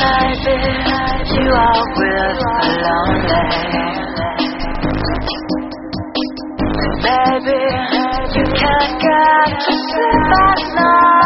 Baby, you are with lonely. Baby, you can't get to sleep at.